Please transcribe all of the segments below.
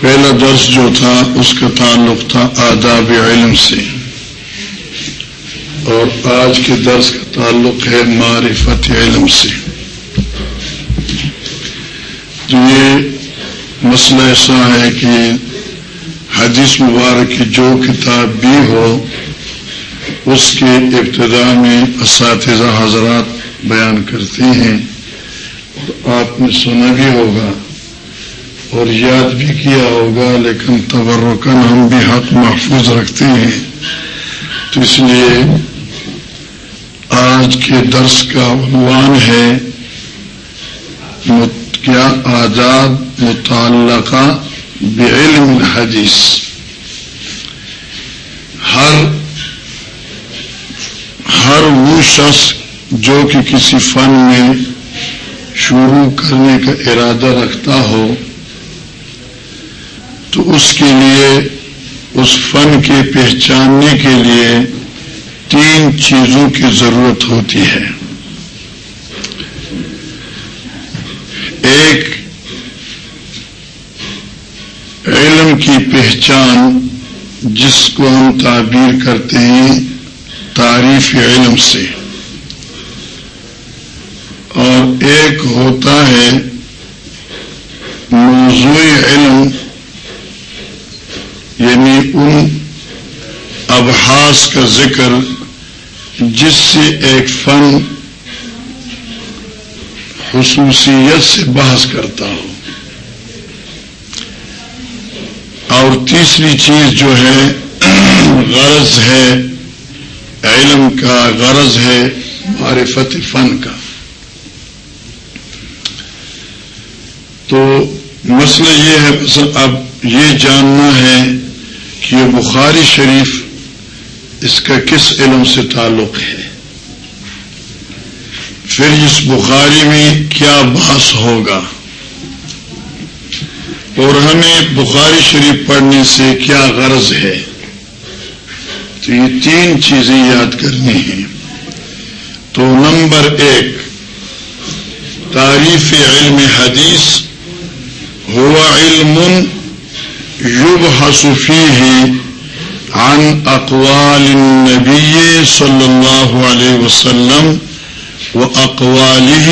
پہلا درس جو تھا، اس کا تعلق تھا آداب علم سے۔ اور آج کے درس کا تعلق ہے معرفت علم سے۔ تو یہ مسئلہ ایسا ہے کہ حدیث مبارک کی جو کتاب بھی ہو، اس کے ابتدا میں اساتذہ حضرات بیان کرتے ہیں۔ آپ نے سنا بھی ہوگا اور یاد بھی کیا ہوگا، لیکن تبرکن ہم بھی حق محفوظ رکھتے ہیں۔ تو اس لیے آج کے درس کا عنوان ہے، کیا آزاد متعلقہ بعلم الحدیث ہر ہر وہ شخص جو کہ کسی فن میں شروع کرنے کا ارادہ رکھتا ہو، تو اس کے لیے، اس فن کے پہچاننے کے لیے تین چیزوں کی ضرورت ہوتی ہے۔ ایک، علم کی پہچان، جس کو ہم تعبیر کرتے ہیں تعریف علم سے۔ اور ایک ہوتا ہے موضوع علم یعنی ان ابحاس کا ذکر جس سے ایک فن خصوصیت سے بحث کرتا ہو۔ اور تیسری چیز جو ہے، غرض ہے، علم کا غرض ہے، معرفت فن کا۔ تو مسئلہ یہ ہے، اب یہ جاننا ہے کہ یہ بخاری شریف اس کا کس علم سے تعلق ہے۔ پھر اس بخاری میں کیا بحث ہوگا؟ اور ہمیں بخاری شریف پڑھنے سے کیا غرض ہے؟ تو یہ تین چیزیں یاد کرنی ہیں۔ تو نمبر ایک تعریف علم حدیث ہوا علم یوب حسفی عن اقوال النبی صلی اللہ علیہ وسلم و اقواله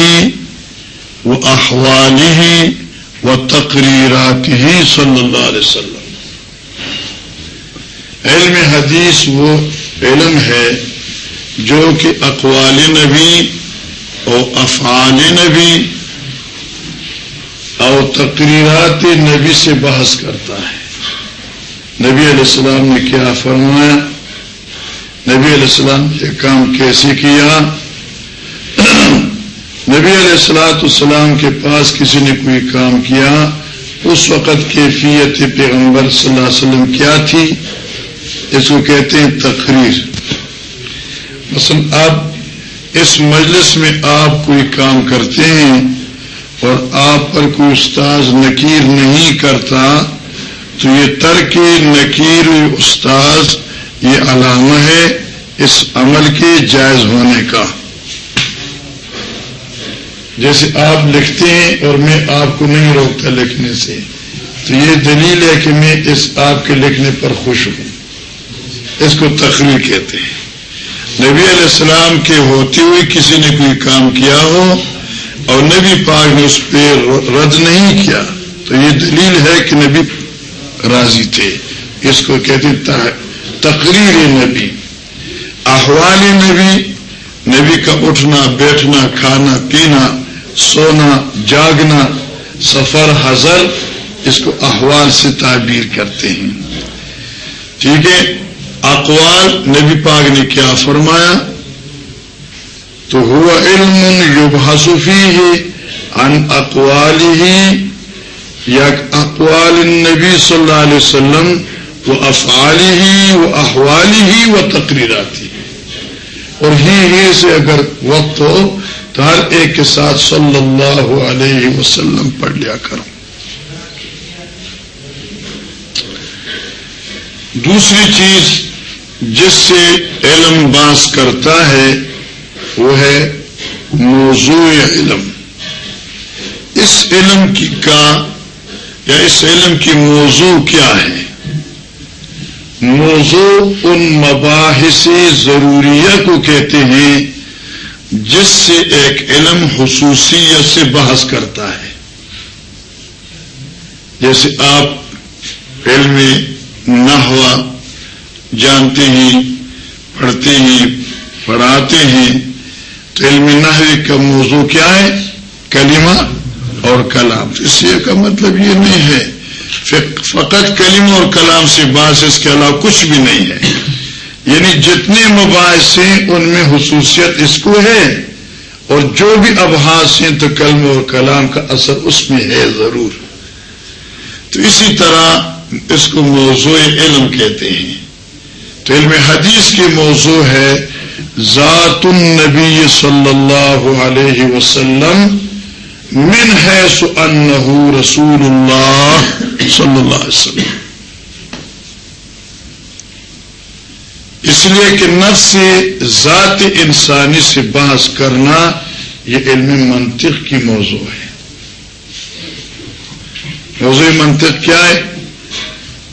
و احواله و تقریراته صلی اللہ علیہ وسلم. علم حدیث وہ علم ہے جو کہ اقوال نبی اور افعال نبی اور تقریرات نبی سے بحث کرتا ہے۔ نبی علیہ السلام نے کیا فرمایا؟ نبی علیہ السلام نے یہ کام کیسے کیا؟ نبی علیہ السلاۃ السلام کے پاس کسی نے کوئی کام کیا؟ اس وقت کیفیت پیغمبر صلی اللہ علیہ وسلم کیا تھی؟ اس کو کہتے ہیں تقریر۔ مثلا آپ اس مجلس میں آپ کوئی کام کرتے ہیں اور آپ پر کوئی استاذ نکیر نہیں کرتا، تو یہ ترک نکیر استاذ یہ علامہ ہے اس عمل کے جائز ہونے کا۔ جیسے آپ لکھتے ہیں اور میں آپ کو نہیں روکتا لکھنے سے، تو یہ دلیل ہے کہ میں اس آپ کے لکھنے پر خوش ہوں۔ اس کو تقریر کہتے ہیں۔ نبی علیہ السلام کے ہوتے ہوئے کسی نے کوئی کام کیا ہو اور نبی پاک نے اس پہ رد نہیں کیا تو یہ دلیل ہے کہ نبی راضی تھے۔ اس کو کہتے تقریر نبی۔ احوال نبی نبی کا اٹھنا، بیٹھنا، کھانا، پینا، سونا، جاگنا، سفر، حضر، اس کو احوال سے تعبیر کرتے ہیں۔ ٹھیک ہے؟ اقوال نبی پاک نے کیا فرمایا؟ تو ہوا علم یوب حسفی ہے ان اقوال ہی یا اقوال نبی صلی اللہ علیہ وسلم وہ افعالی ہی وہ احوالی ہی وہ تقریراتی اور ہی ہی سے اگر وقت ہو، تو ہر ایک کے ساتھ صلی اللہ علیہ وسلم پڑھ لیا کرو۔ دوسری چیز جس سے علم باس کرتا ہے وہ ہے موضوع علم۔ اس علم کی کا یا اس علم کی موضوع کیا ہے؟ موضوع ان مباحث ضروریہ کو کہتے ہیں جس سے ایک علم خصوصیت سے بحث کرتا ہے۔ جیسے آپ علم نہ ہوا جانتے ہیں، پڑھتے ہیں، پڑھاتے ہیں تو علم نحوی کا موضوع کیا ہے؟ کلمہ اور کلام۔ اس لیے کا مطلب یہ نہیں ہے۔ فقط کلم اور کلام سے باس اس کے علاوہ کچھ بھی نہیں ہے۔ یعنی جتنے مباحث ہیں، ان میں خصوصیت اس کو ہے۔ اور جو بھی ابحاس ہیں، تو کلم اور کلام کا اثر اس میں ہے ضرور۔ تو اسی طرح اس کو موضوع علم کہتے ہیں۔ تو علم حدیث کی موضوع ہے۔ ذات النبی صلی اللہ علیہ وسلم، من ہے سو رسول اللہ صلی اللہ علیہ وسلم۔ اس لیے کہ نفس ذات انسانی سے بحث کرنا یہ علم منطق کی موضوع ہے۔ موضوع منطق کیا ہے؟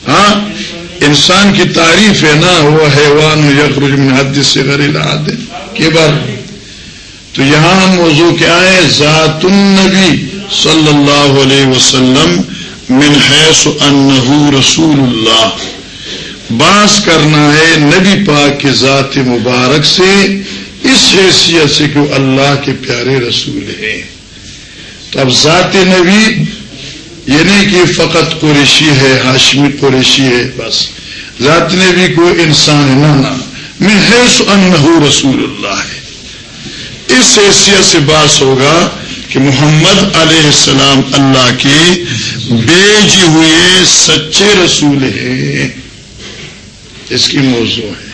ہاں؟ انسان کی تعریف ہے نا وہ حیوان یخرج من حد سے غیر حد کے بار تو یہاں موضوع کیا ہے؟ ذات النبی صلی اللہ علیہ وسلم من حیث انہو رسول اللہ۔ باس کرنا ہے نبی پاک کے ذات مبارک سے، اس حیثیت سے کہ وہ اللہ کے پیارے رسول ہیں۔ تو اب ذات نبی یہ نہیں کہ فقط قریشی ہے، ہاشمی قریشی ہے، بس۔ ذات نبی کو انسان ہے نا من حیث انہو رسول اللہ ہے۔ اس حیثیت سے باس ہوگا کہ محمد علیہ السلام اللہ کی بیجی ہوئے سچے رسول ہیں۔ اس کی موضوع ہے۔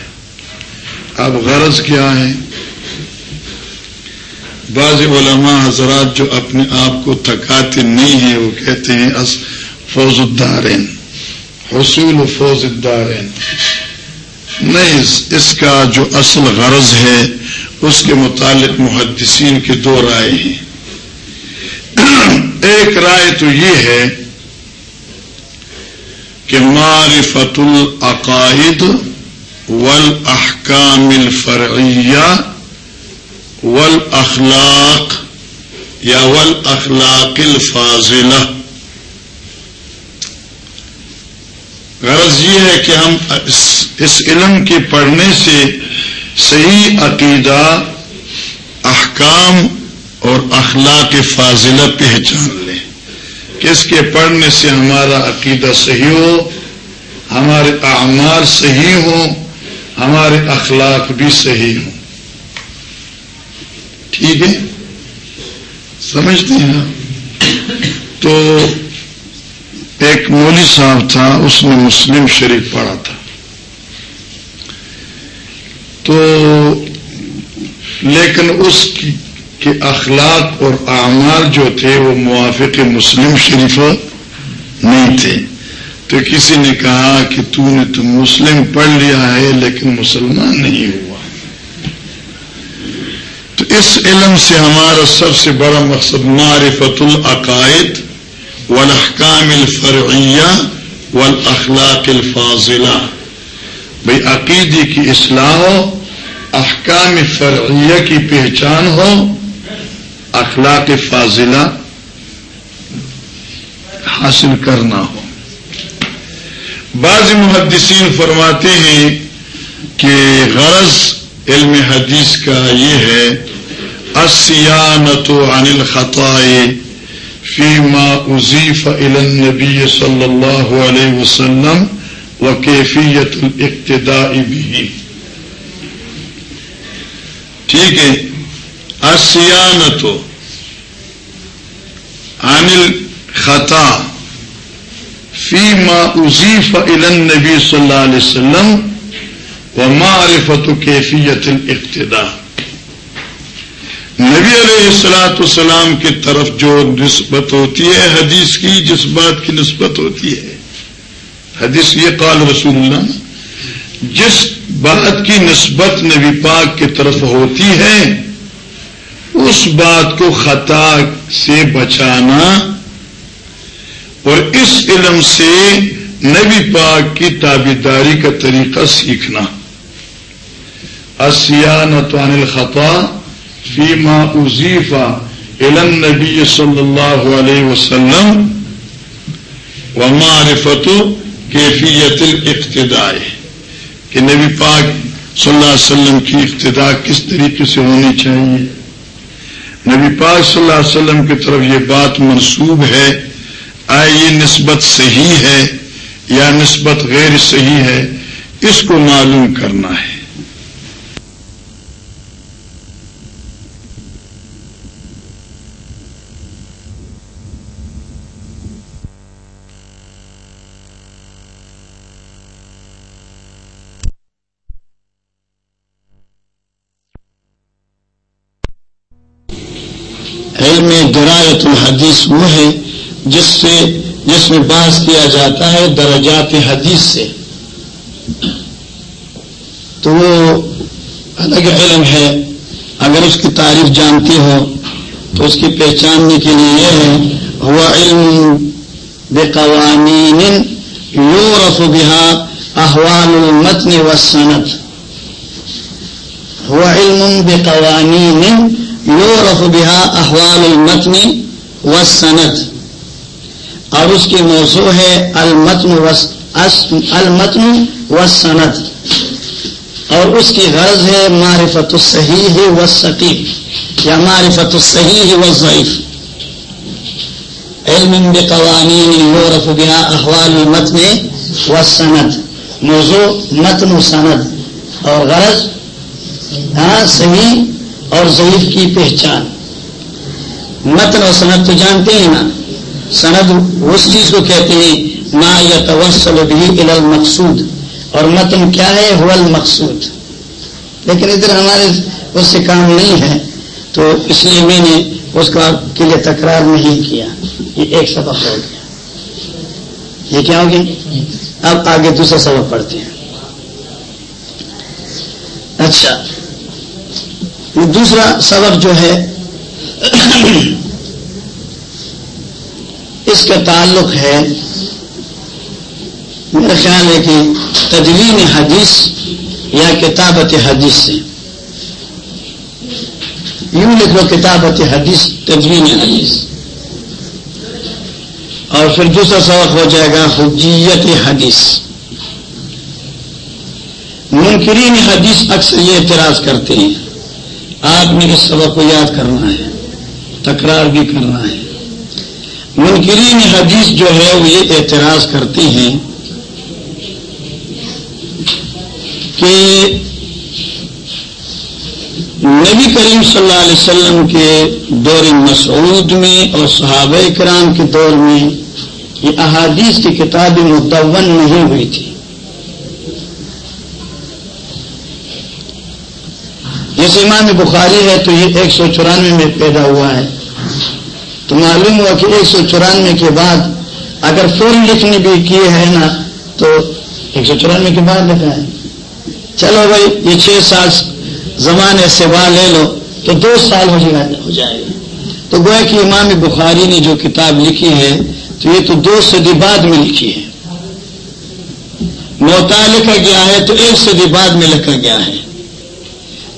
اب غرض کیا ہے بعض علماء حضرات جو اپنے آپ کو تھکاتے نہیں ہیں، وہ کہتے ہیں فوج الدارین، حصول فوج الدارین۔ نہیں، اس کا جو اصل غرض ہے، اس کے متعلق محدثین کی دو رائے ہیں۔ ایک رائے تو یہ ہے کہ معرفت العقائد والاحکام الفرعیہ والاخلاق یا والاخلاق الفاضلہ۔ غرض یہ ہے کہ ہم اس علم کے پڑھنے سے صحیح عقیدہ، احکام اور اخلاق فاضلہ پہچان لیں۔ کس کے پڑھنے سے ہمارا عقیدہ صحیح ہو، ہمارے اعمال صحیح ہوں، ہمارے اخلاق بھی صحیح ہوں۔ ٹھیک ہے؟ سمجھتے ہیں تو ایک مولی صاحب تھا، اس نے مسلم شریف پڑھا تھا۔ تو لیکن اس کے اخلاق اور اعمال جو تھے، وہ موافق مسلم شریف نہیں تھے۔ تو کسی نے کہا کہ تو نے تو مسلم پڑھ لیا ہے، لیکن مسلمان نہیں ہوا۔ اس علم سے ہمارا سب سے بڑا مقصد معرفت العقائد والاحکام الفرعیہ والاخلاق الفاضلہ۔ بھائی عقیدے کی اصلاح ہو، احکام فرعیہ کی پہچان ہو، اخلاق فاضلہ حاصل کرنا ہو۔ بعض محدثین فرماتے ہیں کہ غرض علم حدیث کا یہ ہے اسیانت عن الخطائے فیما اضیف الى النبی صلی اللہ علیہ وسلم و کیفیت الاقتداء بھی ٹھیک ہے. اسیانت عن خطا فی ما اضیف الن نبی صلی اللہ علیہ وسلم و معرفت کیفیت الاقتداء. نبی علیہ السلاۃ السلام کی طرف جو نسبت ہوتی ہے، حدیث کی جس بات کی نسبت ہوتی ہے۔ حدیث یہ قال رسول اللہ، جس بات کی نسبت نبی پاک کی طرف ہوتی ہے، اس بات کو خطا سے بچانا اور اس علم سے نبی پاک کی تابیداری کا طریقہ سیکھنا۔ عن الخطا فیما ازیفا علم نبی صلی اللہ علیہ وسلم و معرفت کیفیت الاقتداء. کہ نبی پاک صلی اللہ علیہ وسلم کی ابتدا کس طریقے سے ہونی چاہیے؟ نبی پاک صلی اللہ علیہ وسلم کی طرف یہ بات منسوب ہے، آئے یہ نسبت صحیح ہے یا نسبت غیر صحیح ہے، اس کو معلوم کرنا ہے علم درایت الحدیث ہے جس سے، جس میں بحث کیا جاتا ہے درجات حدیث سے۔ تو وہ الگ علم ہے۔ اگر اس کی تعریف جانتی ہو، تو اس کی پہچاننے کے لیے یہ ہے، ہوا علم بے قوانین یو رف بہا احوال المتن و صنعت ہوا علم بے قوانین یو رف بہا احوال المتن و صنعت اور اس کی موضوع ہے المتن المتن و صنعت اور اس کی غرض ہے معرفت الصحیح و سقیم یا معرفت الصحیح و ضعیف علم بقوانین یورف بها احوال المتن و سند موضوع متن و سند۔ اور غرض ہاں صحیح اور ضعیف کی پہچان۔ متن و سند تو جانتے ہیں نا۔ سند اس چیز کو کہتے ہیں، ما یا توسل بھی المقصود۔ اور متن کیا ہے؟ حول مقصود لیکن ادھر ہمارے اس سے کام نہیں ہے۔ تو اس لیے میں نے اس کا کے لیے تکرار نہیں کیا۔ یہ ایک سبق ہو گیا۔ یہ کیا ہوگی اب آگے دوسرا سبق پڑھتے ہیں۔ اچھا۔ دوسرا سبق جو ہے اس کا تعلق ہے میرا خیال ہے کہ تدوین حدیث یا کتابت حدیث سے۔ یوں لکھو کتابت حدیث، تدوین حدیث۔ اور پھر دوسرا سبق ہو جائے گا، حجیت حدیث۔ منکرین حدیث اکثر یہ اعتراض کرتے ہیں، آپ نے اس سبق کو یاد کرنا ہے۔ تکرار بھی کرنا ہے۔ منکرین حدیث جو ہے وہ یہ اعتراض کرتے ہیں کہ نبی کریم صلی اللہ علیہ وسلم کے دور مسعود میں اور صحابہ کرام کے دور میں یہ احادیث کی کتابیں متون نہیں ہوئی تھی۔ جیسے امام بخاری ہے تو یہ ایک سو چورانوے میں پیدا ہوا ہے۔ تو معلوم ہوا کہ ایک سو چورانوے کے بعد اگر فون لکھنے بھی کیے ہیں نا، تو ایک سو چورانوے کے بعد لکھا ہے۔ چلو بھائی، یہ چھ سال زمانے سے واہ لے لو، تو دو سال ہو جائے گا۔ تو گویا کہ امام بخاری نے جو کتاب لکھی ہے، تو یہ تو دو صدی بعد میں لکھی ہے۔ موتا لکھا گیا ہے، تو ایک صدی بعد میں لکھا گیا ہے۔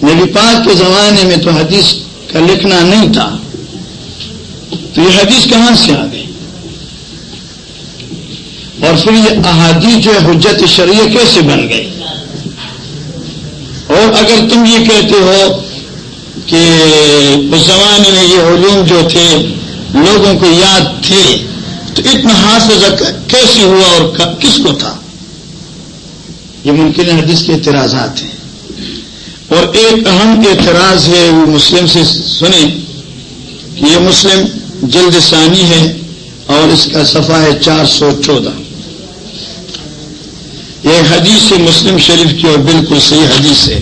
نبی پاک کے زمانے میں تو حدیث کا لکھنا نہیں تھا۔ تو یہ حدیث کہاں سے آ گئی؟ اور پھر یہ احادیث جو ہے حجت شریع کیسے بن گئی؟ اور اگر تم یہ کہتے ہو کہ اس زمانے میں یہ علوم جو تھے، لوگوں کو یاد تھے، تو اتنا حافظ کیسے ہوا اور کس کو تھا؟ یہ ممکن حدیث کے اعتراضات ہیں۔ اور ایک اہم اعتراض ہے، وہ مسلم سے سنیں کہ یہ مسلم جلد ثانی ہے اور اس کا صفحہ ہے چار سو چودہ۔ یہ حدیث سے مسلم شریف کی اور بالکل صحیح حدیث ہے۔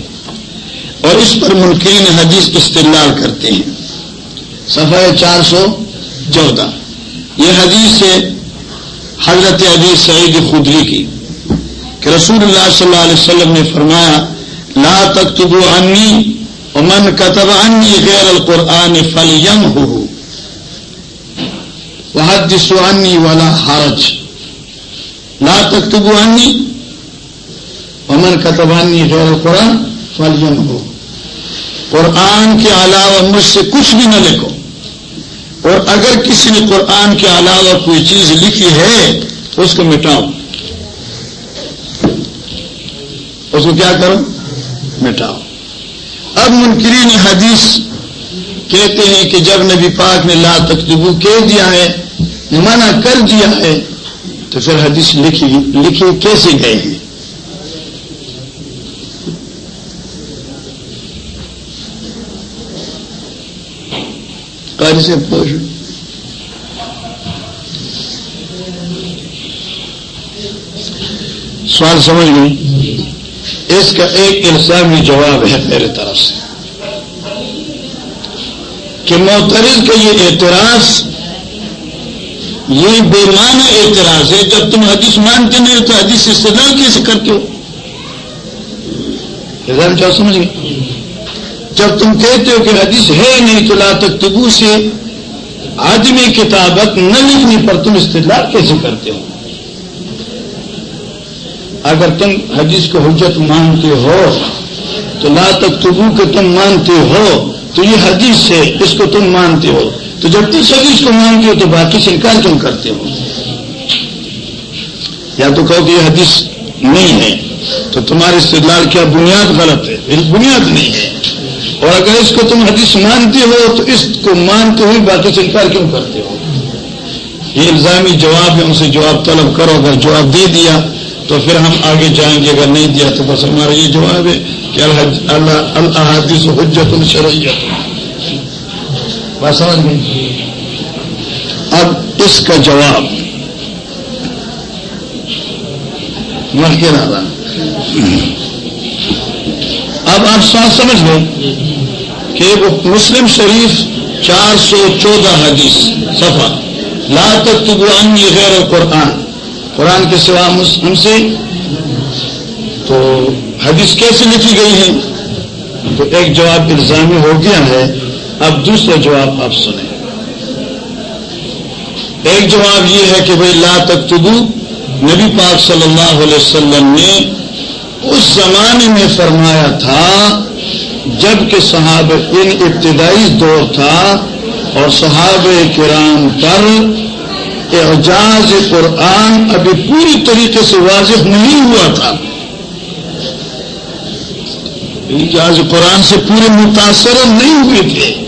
اور اس پر منکرین حدیث استعلال کرتے ہیں۔ صفحہ چار سو چودہ۔ یہ حدیث ہے حضرت حدیث سعید خدری کی کہ رسول اللہ صلی اللہ علیہ وسلم نے فرمایا، لا تک عنی امن کتبانی غیر القرآن فل ہو وحد سوانی والا حرج. لا تکتبانی امن کتبانی غیر القرآن فل ہو قرآن کے علاوہ مجھ سے کچھ بھی نہ لکھو. اور اگر کسی نے قرآن کے علاوہ کوئی چیز لکھی ہے، اس کو مٹاؤ. اس کو کیا کرو؟ مٹاؤ. اب منکرین حدیث کہتے ہیں کہ جب نبی پاک نے لا تکتبو کہہ دیا ہے منع کر دیا ہے، تو پھر حدیث لکھی لکھے کیسے گئے ہیں سے پوچھ۔ سوال سمجھ گئی؟ اس کا ایک الزامی جواب ہے میرے طرف سے کہ موترز کا یہ اعتراض یہ بے معنی اعتراض ہے۔ جب تم حدیث مانتے نہیں تو حدیث استدلال کیسے کرتے ہو؟ کیا سمجھ گئے؟ جب تم کہتے ہو کہ حدیث ہے نہیں تو لا تکتبو سے آدمی کتابت نہ لکھنے پر تم استدلال کیسے کرتے ہو؟ اگر تم حدیث کو حجت مانتے ہو تو لا تک تبو کہ تم مانتے ہو تو یہ حدیث ہے، اس کو تم مانتے ہو۔ تو جب تم حدیث کو مانتے ہو تو باقی سے انکار کیوں کرتے ہو؟ یا تو کہو کہ یہ حدیث نہیں ہے، تو تمہارے استدلال کیا بنیاد غلط ہے بنیاد نہیں ہے۔ اور اگر اس کو تم حدیث مانتے ہو تو اس کو مانتے ہوئے باقی سے انکار کیوں کرتے ہو؟ یہ الزامی جواب ہے ان سے جواب طلب کرو، اگر جواب دے دیا تو پھر ہم آگے جائیں گے، اگر نہیں دیا تو بس ہمارا یہ جواب ہے کہ اللہ الحادیث حجت الشرعیت سمجھ گئی اب اس کا جواب۔ کے رہا۔ اب آپ سوال سمجھ گئے کہ وہ مسلم شریف چار سو چودہ حدیث صفحہ۔ لا تک تو غیر قرآن قرآن کے سوا ہم سے۔ تو حدیث کیسے لکھی گئی ہے تو ایک جواب الزامی ہو گیا ہے۔ اب دوسرا جواب آپ سنیں۔ ایک جواب یہ ہے کہ بھائی لا تکتبو، نبی پاک صلی اللہ علیہ وسلم نے اس زمانے میں فرمایا تھا جبکہ صحابہ ان ابتدائی دور تھا اور صحابہ کرام پر اعجاز قرآن ابھی پوری طریقے سے واضح نہیں ہوا تھا۔ اعجاز قرآن سے پورے متاثر نہیں ہوئے تھے۔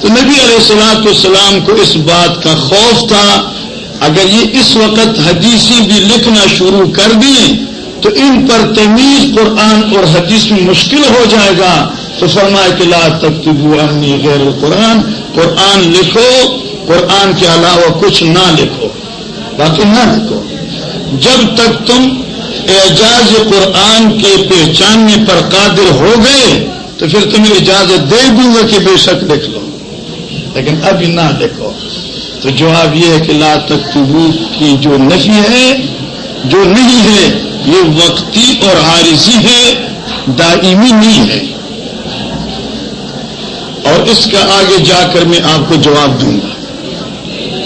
تو نبی علیہ السلاط والسلام کو اس بات کا خوف تھا۔ اگر یہ اس وقت حدیثی بھی لکھنا شروع کر دیں تو ان پر تمیز قرآن اور حدیث میں مشکل ہو جائے گا۔ تو فرمائے کہ لا تک انی غیر القرآن۔ قرآن لکھو، قرآن کے علاوہ کچھ نہ لکھو۔ باقی نہ لکھو۔ جب تک تم اعجاز قرآن کے پہچاننے پر قادر ہو گئے، تو پھر تمہیں اجازت دے دوں گا کہ بے شک لکھ لو۔ لیکن ابھی نہ لکھو تو جواب یہ ہے کہ لا تک کی جو نفی ہے، جو نہیں ہے، یہ وقتی اور عارضی ہے، دائمی نہیں ہے۔ اور اس کا آگے جا کر میں آپ کو جواب دوں گا۔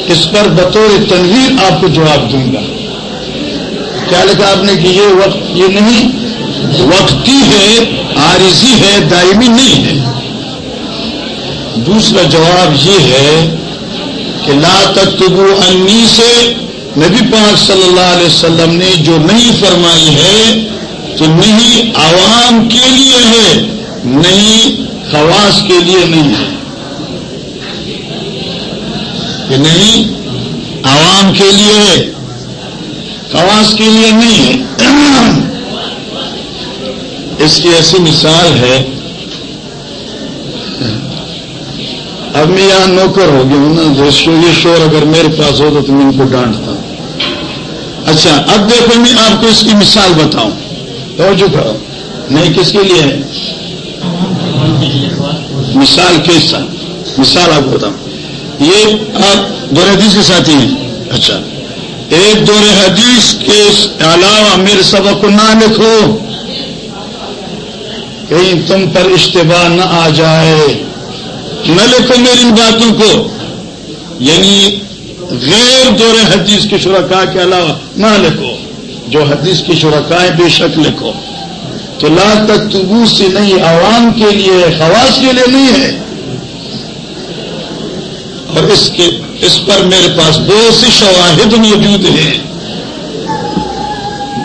اس پر بطور تنویر آپ کو جواب دوں گا۔ کیا لکھا آپ نے کہ یہ وقت یہ نہیں؟ وقتی ہے عارضی ہے، دائمی نہیں ہے۔ دوسرا جواب یہ ہے کہ لا تکتبو انی سے نبی پاک صلی اللہ علیہ وسلم نے جو نہیں فرمائی ہے تو نہیں عوام کے لیے ہے، نہیں خواص کے لیے نہیں ہے۔ کہ نہیں عوام کے لیے ہے، خواص کے لیے نہیں ہے۔ اس کی ایسی مثال ہے اب میں یہاں نوکر ہو گیا ہوں نا یہ شور اگر میرے پاس ہو تو میں ان کو ڈانٹتا اچھا اب دیکھو، میں آپ کو اس کی مثال بتاؤں۔ تو کرو۔ نہیں، کس کے لیے ہے؟ مثال کیسا مثال آپ کو بتاؤں۔ یہ آپ دور حدیث کے ساتھی ہیں۔ اچھا۔ ایک دور حدیث کے علاوہ میرے سبق کو نہ لکھو کہیں تم پر اشتباہ نہ آ جائے۔ نہ لکھو میری ان باتوں کو۔ یعنی غیر دور حدیث کے شرکا کے علاوہ نہ لکھو۔ جو حدیث کی شرکائیں بے شک لکھو۔ تو لا تک تبو سے نہیں، عوام کے لیے خواص کے لیے نہیں ہے۔ اور اس کے، اس پر میرے پاس بہت سی شواہد موجود ہیں۔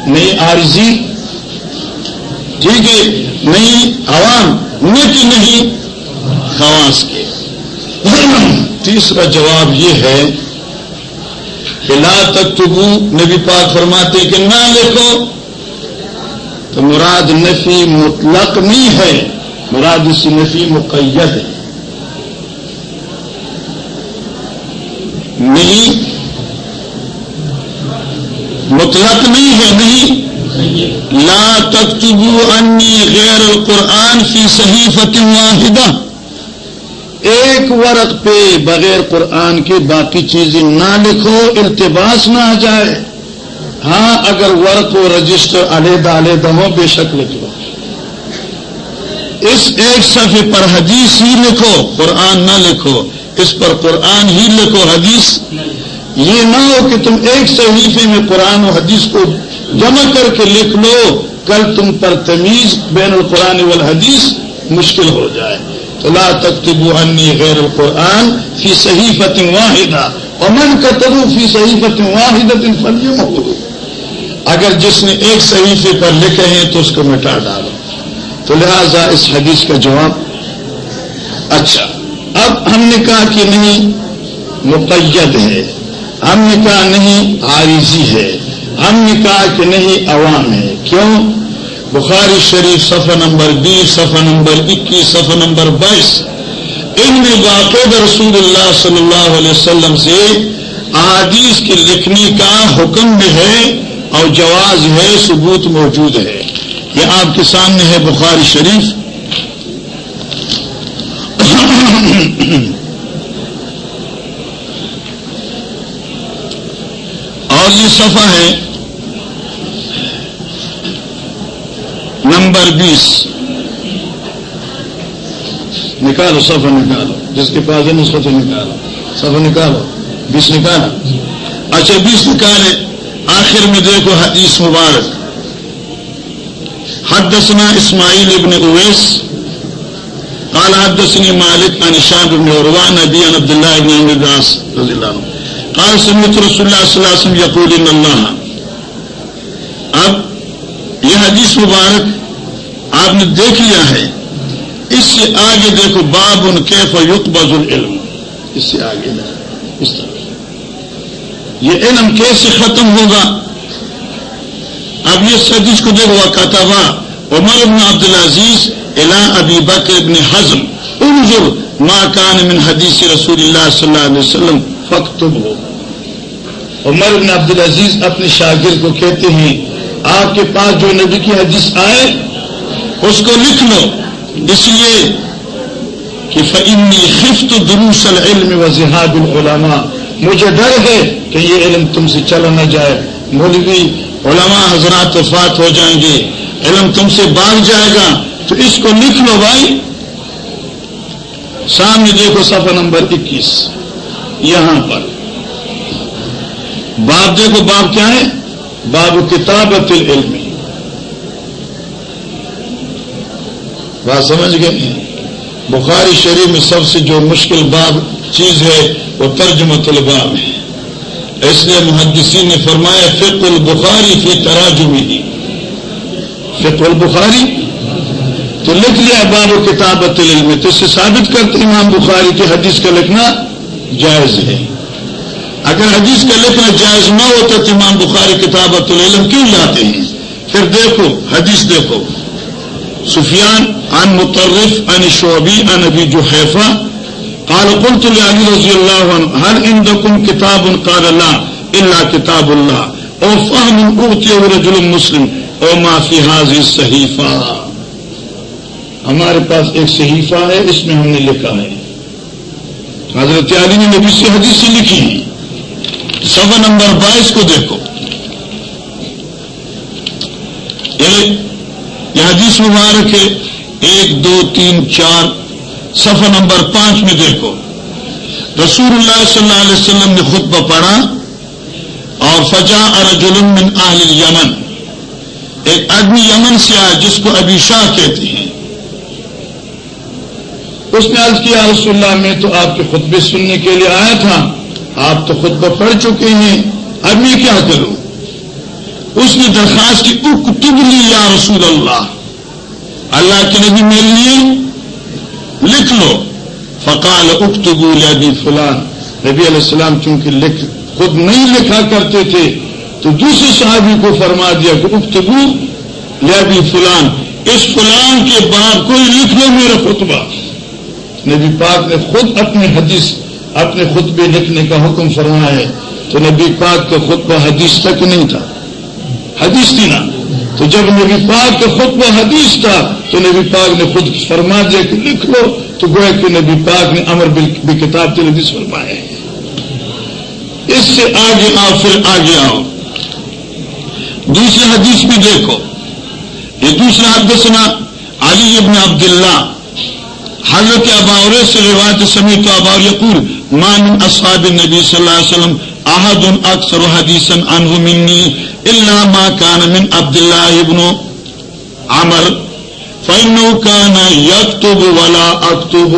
نہیں عارضی، ٹھیک ہے، نہیں عوام نہ نہیں۔ خواص کے۔ تیسرا جواب یہ ہے کہ لا تک تبو نبی پاک فرماتے کہ نہ لکھو۔ تو مراد نفی مطلق نہیں ہے، مراد اس نفی مقید ہے۔ نہیں، مطلق نہیں ہے، نہیں۔ لا تکتبو انی غیر القرآن فی صحیفت واحدہ۔ ایک ورق پہ بغیر قرآن کے باقی چیزیں نہ لکھو، التباس نہ آ جائے۔ ہاں اگر ورق و رجسٹر علیحدہ علیحدہ ہو بے شک لکھ لو اس ایک صفحے پر حدیث ہی لکھو، قرآن نہ لکھو۔ اس پر قرآن ہی لکھو، حدیث۔ یہ نہ ہو کہ تم ایک صحیفے میں قرآن و حدیث کو جمع کر کے لکھ لو، کل تم پر تمیز بین القرآن والحدیث مشکل ہو جائے۔ تو لا تکتبو انی غیر القرآن فی صحیفت واحدہ امن کا فی صحیفت واحد فلیم ہو اگر جس نے ایک صحیفے پر لکھے ہیں تو اس کو مٹا ڈالو. تو لہذا اس حدیث کا جواب اچھا. اب ہم نے کہا کہ نہیں، مقید ہے. ہم نے کہا نہیں، عارضی ہے. ہم نے کہا کہ نہیں، عوام ہے. کیوں؟ بخاری شریف صفحہ نمبر بیس، صفحہ نمبر اکیس، صفحہ نمبر بائیس۔ ان میں باقاعدہ رسول اللہ صلی اللہ علیہ وسلم سے احادیث کے لکھنے کا حکم بھی ہے اور جواز ہے، ثبوت موجود ہے۔ یہ آپ کے سامنے ہے بخاری شریف۔ اور یہ صفحہ ہے نمبر بیس نکالو، صفحہ نکالو۔ جس کے پاس ہے نسخہ سے نکالو۔ صفحہ نکالو۔ بیس نکالا۔ اچھا بیس نکالے۔ آخر میں دیکھو حدیث مبارک۔ حدثنا اسماعیل ابن اویس۔ قال حدثني مالك عن هشام بن عروة عن أبي عن عبد الله بن عمرو بن العاص رضي الله عنه قال سمعت رسول الله صلى الله عليه وسلم يقول ان الله اب یہ حدیث مبارک آپ نے دیکھ لیا ہے۔ اس سے آگے دیکھو، باب ان کیف یقبض العلم۔ اس سے آگے اس طرح یہ علم کیسے ختم ہوگا؟ اب یہ حدیث کو دیکھو کتبا عمر بن عبد العزیز الا ابی بکر ابن حزم۔ انظر ما کان من حدیث رسول اللہ صلی اللہ علیہ وسلم فکتب ہو عمر بن عبد العزیز اپنے شاگرد کو کہتے ہیں، آپ کے پاس جو نبی کی حدیث آئے اس کو لکھ لو۔ اس لیے کہ فنی خفت دروس العلم و زہاد العلماء۔ مجھے ڈر ہے کہ یہ علم تم سے چلا نہ جائے۔ مولوی، علماء حضرات وفات ہو جائیں گے۔ علم تم سے بھاگ جائے گا۔ تو اس کو لکھ لو بھائی۔ سامنے دیکھو صفحہ نمبر اکیس۔ یہاں پر۔ باب دیکھو، باب کیا ہے؟ باب کتابت العلم۔ بات سمجھ گئے؟ بخاری شریف میں سب سے جو مشکل باب چیز ہے وہ ترجمت الباب ہے۔ اس لیے محدثین نے فرمایا فق البخاری فی تراجمی دی فق البخاری؟ تو لکھ لیا باب و کتابت العلم۔ تو اس سے ثابت کرتے امام بخاری کی حدیث کا لکھنا جائز ہے۔ اگر حدیث کا لکھنا جائز نہ ہوتا تو امام بخاری کتابت العلم کیوں لاتے ہیں؟ پھر دیکھو، حدیث دیکھو۔ سفیان ان مترف ان شعبی ان ابی جو حیفہ قال قلت لعلی رضی اللہ عنہ، هل عندكم کتاب قال لا، الا کتاب اللہ. او فهم اوتی رجل مسلم، او ما فی هذه الصحیفہ. ہمارے پاس ایک صحیفہ ہے، اس میں ہم نے لکھا ہے۔ حضرت علی نے نبی سے حدیث سے لکھی۔ ہے سفا نمبر بائیس کو دیکھو۔ ایک یہ حدیث مبارک ہے۔ ایک، دو، تین، چار، صفحہ نمبر پانچ میں دیکھو۔ رسول اللہ صلی اللہ علیہ وسلم نے خطبہ پڑھا، اور فجا ارجل من اہل یمن۔ ایک آدمی یمن سے آیا، جس کو ابھی شاہ کہتے ہیں۔ اس نے عرض کیا رسول اللہ، میں تو آپ کے خطبے سننے کے لیے آیا تھا۔ آپ تو خطبہ پڑھ چکے ہیں۔ اب میں کیا کروں؟ اس نے درخواست کی اکتب لی یا رسول اللہ۔ اللہ کے نبی میرے لیے لکھ لو۔ فقال، اکتبو لابی فلان۔ نبی علیہ السلام چونکہ لکھ، خود نہیں لکھا کرتے تھے، تو دوسرے صحابی کو فرما دیا کہ اکتبو لابی فلان۔ اس فلان کے بعد کوئی لکھ لو میرا خطبہ۔ نبی پاک نے خود اپنی حدیث، اپنے خطبے لکھنے کا حکم فرمایا ہے۔ تو نبی پاک کا خطبہ حدیث تک نہیں تھا۔ حدیث تھی نا، تو جب نبی پاک کا خطبہ حدیث تھا، تو نبی پاک نے خود فرما دیا کہ لکھ لو، تو گویا کہ نبی پاک نے امر بھی کتاب کے حدیث فرمایا ہے۔ اس سے آگے آؤ، پھر آگے آؤ۔ دوسرے حدیث بھی دیکھو۔ یہ دوسرا حد سنا علی ابن عبداللہ، حضرت اباور سے روایت سمیت اباور یقول مان اصحاب نبی صلی اللہ علیہ وسلم احد اکثر حدیثا عنہ منی الا ما كان من عبد الله ابن عمر فانه كان يكتب ولا اكتب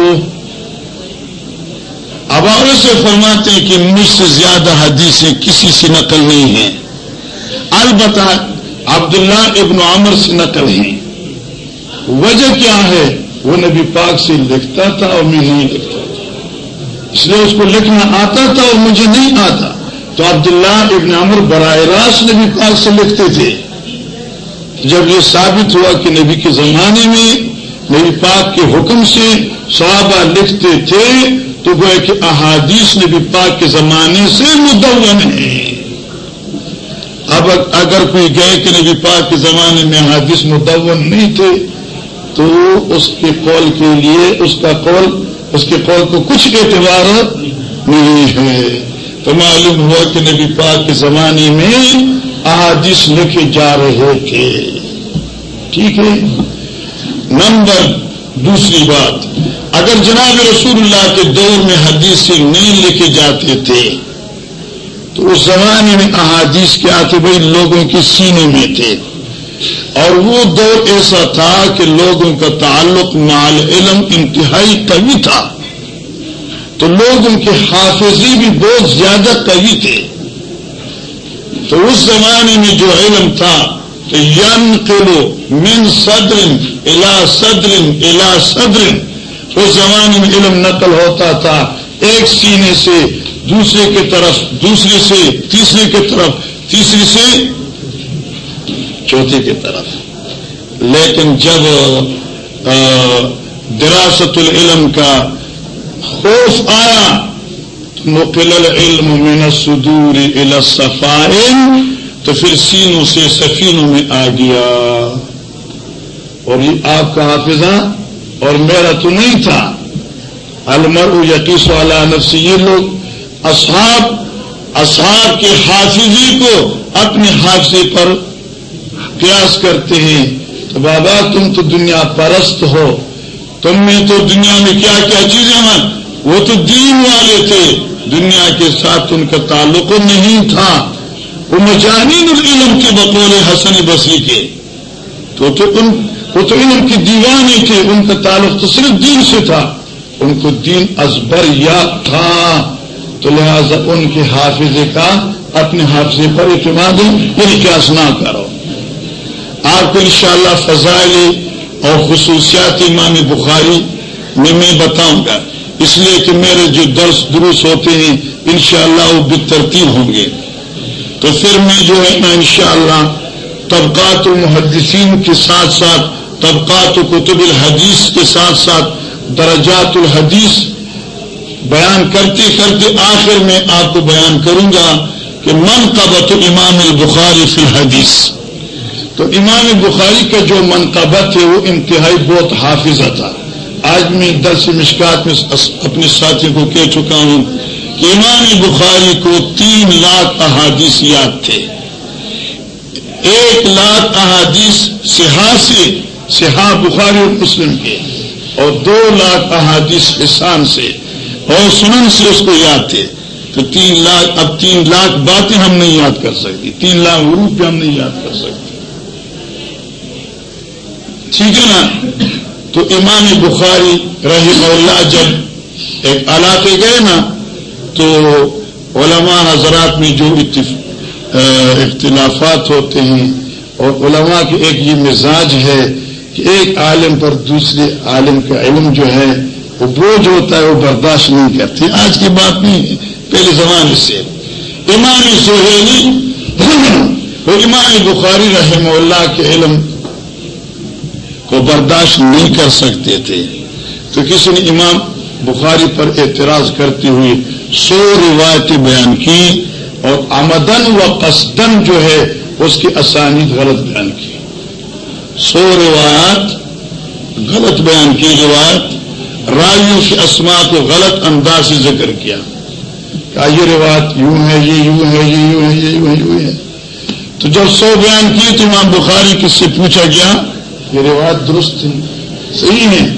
اباور سے فرماتے ہیں کہ مجھ سے زیادہ حدیثیں کسی سے نقل نہیں ہیں۔ البتہ عبداللہ ابن عمر سے نقل ہیں۔ وجہ کیا ہے؟ وہ نبی پاک سے لکھتا تھا اور میں نہیں لکھتا۔ تھا اس لیے اس کو لکھنا آتا تھا اور مجھے نہیں آتا۔ تو عبداللہ ابن عمر براہ راست نبی پاک سے لکھتے تھے۔ جب یہ ثابت ہوا کہ نبی کے زمانے میں نبی پاک کے حکم سے صحابہ لکھتے تھے، تو گویا کہ احادیث نبی پاک کے زمانے سے مدون ہے اب اگر کوئی گئے کہ نبی پاک کے زمانے میں احادیث مدون نہیں تھے، تو اس کے قول کے لیے، اس کا قول، اس کے قول کو کچھ اعتبار نہیں ہے۔ تو معلوم ہوا کہ نبی پاک کے زمانے میں احادیث لکھے جا رہے تھے۔ ٹھیک ہے؟ نمبر دوسری بات، اگر جناب رسول اللہ کے دور میں حدیث نہیں لکھے جاتے تھے، تو اس زمانے میں احادیث کے آتے بھائی لوگوں کے سینے میں تھے۔ اور وہ دور ایسا تھا کہ لوگوں کا تعلق مال علم انتہائی قوی تھا۔ تو لوگوں کے حافظی بھی بہت زیادہ قوی تھے۔ تو اس زمانے میں جو علم تھا، تو ین قلو من صدر الا صدر الا صدر اس زمانے میں علم نقل ہوتا تھا۔ ایک سینے سے دوسرے کی طرف، دوسرے سے تیسرے کی طرف تیسری سے چوتھی کی طرف۔ لیکن جب دراست العلم کا خوف آیا۔ مقل العلم من الصدور الى الصفائن تو پھر سینوں سے سفینوں میں آ گیا۔ اور یہ آپ کا حافظہ، اور میرا تو نہیں تھا۔ المر یقیس والا نفسی، یہ لوگ اصحاب اصحاب کے حافظی کو اپنے حافظے پر قیاس کرتے ہیں۔ تو بابا، تم تو دنیا پرست ہو۔ تم میں تو دنیا میں کیا کیا چیزیں ہیں؟ وہ تو دین والے تھے۔ دنیا کے ساتھ ان کا تعلق نہیں تھا۔ وہ مجانین العلم کے بقول حسن بسی کے۔ تو تو ان وہ تو علم کی دیوانی تھے۔ ان کا تعلق تو صرف دین سے تھا۔ ان کو دین ازبر یاد تھا۔ تو لہذا ان کے حافظے کا اپنے حافظے پر اعتماد یعنی قیاس نہ کرو۔ آپ کو انشاءاللہ فضائل اور خصوصیات امام بخاری میں میں بتاؤں گا۔ اس لیے کہ میرے جو درس دروس ہوتے ہیں، انشاءاللہ وہ بے ترتیب ہوں گے۔ تو پھر میں جو ہے نا انشاءاللہ طبقات المحدثین کے ساتھ ساتھ، طبقات و کتب الحدیث کے ساتھ ساتھ درجات الحدیث بیان کرتے کرتے آخر میں آپ کو بیان کروں گا کہ من قبط امام البخاری فی الحدیث۔ تو امام بخاری کا جو منقبت ہے وہ انتہائی بہت حافظ تھا۔ آج میں درس مشکات میں اپنے ساتھیوں کو کہہ چکا ہوں کہ امام بخاری کو تین لاکھ احادیث یاد تھے۔ ایک لاکھ احادیث سہا سے سہا بخاری اور مسلم کے اور دو لاکھ احادیث حسان سے اور سنن سے اس کو یاد تھے۔ تو تین لاکھ اب تین لاکھ باتیں ہم نہیں یاد کر سکتی تین لاکھ روپ ہم نہیں یاد کر سکتے۔ ٹھیک ہے نا؟ تو امام بخاری رحم اللہ جب ایک علاقے گئے نا، تو علماء حضرات میں جو اختلافات ہوتے ہیں، اور علماء کے ایک یہ مزاج ہے کہ ایک عالم پر دوسرے عالم کا علم جو ہے، وہ بوجھ ہوتا ہے، وہ برداشت نہیں کرتے۔ آج کی بات نہیں ہے، پہلے زمانے سے۔ امام سہیلی، وہ امام بخاری رحم اللہ کے علم کو برداشت نہیں کر سکتے تھے۔ تو کسی نے امام بخاری پر اعتراض کرتے ہوئے سو روایتیں بیان کی اور آمدن و قصدن جو ہے اس کی آسانی غلط بیان کی۔ سو روایات غلط بیان کی روایت، رائیوں کے اسما کو غلط انداز سے ذکر کیا۔ کہ یہ روایت یوں ہے، یہ یوں ہے، یہ یوں ہے، یہ یوں ہے یوں ہے۔ تو جب سو بیان کی تو امام بخاری کس سے پوچھا گیا یہ روایت درست صحیح ہے۔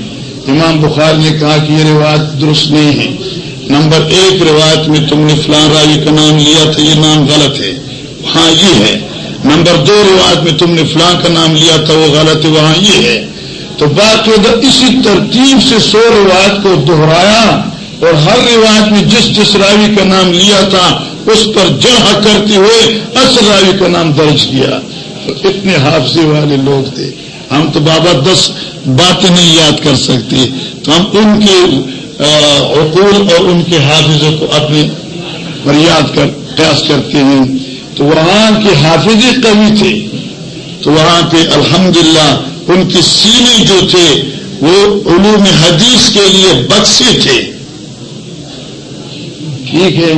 امام بخار نے کہا کہ یہ روایت درست نہیں ہے۔ نمبر ایک روایت میں تم نے فلاں راوی کا نام لیا تھا، یہ نام غلط ہے۔ ہاں یہ ہے۔ نمبر دو روایت میں تم نے فلاں کا نام لیا تھا، وہ غلط ہے، وہاں یہ ہے۔ تو بات اسی ترتیب سے سو روایت کو دہرایا اور ہر روایت میں جس جس راوی کا نام لیا تھا، اس پر جڑا کرتے ہوئے اصل راوی کا نام درج کیا۔ تو اتنے حافظے والے لوگ تھے۔ ہم تو بابا دس باتیں نہیں یاد کر سکتے۔ تو ہم ان کے عقول اور ان کے حافظوں کو اپنے پر یاد کر، قیاس کرتے ہیں۔ تو وہاں کے حافظ کبھی تھے۔ تو وہاں پہ الحمدللہ ان کے سینے جو تھے، وہ علوم حدیث کے لیے بکسے تھے۔ ٹھیک ہے۔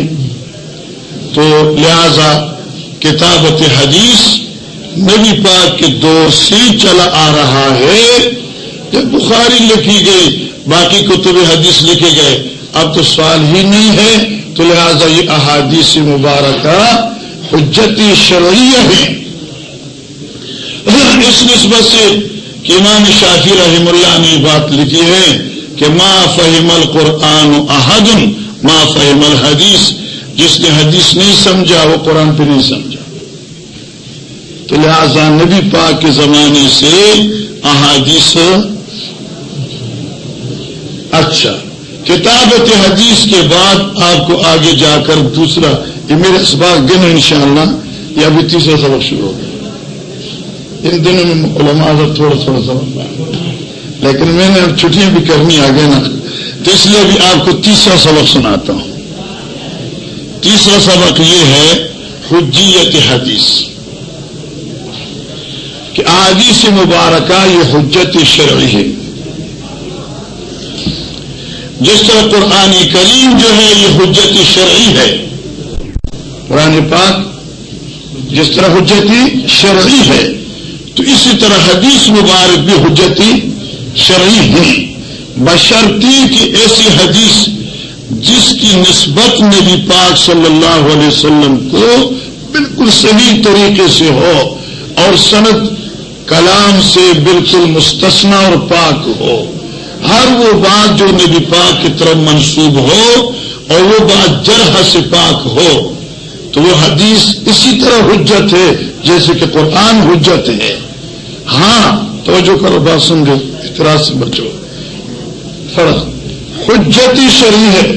تو لہذا کتابت حدیث نبی پاک کے دور سے چلا آ رہا ہے۔ جب بخاری لکھی گئی، باقی کتب حدیث لکھے گئے۔ اب تو سوال ہی نہیں ہے تو لہذا یہ احادیث مبارکہ حجتی شرعیہ ہے۔ اس نسبت سے کہ امام شافی رحم اللہ نے بات لکھی ہے کہ ما فہم القرآن احدن ما فہم الحدیث۔ جس نے حدیث نہیں سمجھا، وہ قرآن پہ نہیں سمجھا۔ تو لہذا نبی پاک کے زمانے سے احادیث اچھا کتابت حدیث کے بعد آپ کو آگے جا کر دوسرا، یہ میرے اسباق دن ان شاء اللہ یہ ابھی تیسرا سبق شروع ہو گیا۔ ان دنوں میں علماء تھوڑا تھوڑا سبق لیکن میں نے اب چھٹیاں بھی کرنی آگے نا۔ تو اس لیے ابھی آپ کو تیسرا سبق سناتا ہوں۔ تیسرا سبق یہ ہے، حجیت حدیث۔ کہ آدی سے مبارکہ یہ حجت شرعی ہے۔ جس طرح قرآن کریم جو ہے یہ حجت شرعی ہے۔ قرآن پاک جس طرح حجتی شرعی ہے، تو اسی طرح حدیث مبارک بھی حجتی شرعی ہے۔ بشرطی کی ایسی حدیث جس کی نسبت نبی پاک صلی اللہ علیہ وسلم کو بالکل صحیح طریقے سے ہو اور سند کلام سے بالکل مستثنا اور پاک ہو۔ ہر وہ بات جو نبی پاک کی طرف منسوب ہو اور وہ بات جرح سے پاک ہو، تو وہ حدیث اسی طرح حجت ہے جیسے کہ قرآن حجت ہے۔ ہاں توجہ کرو بات سن گے اعتراض سے بچو۔ فرق حجتی شریح ہے،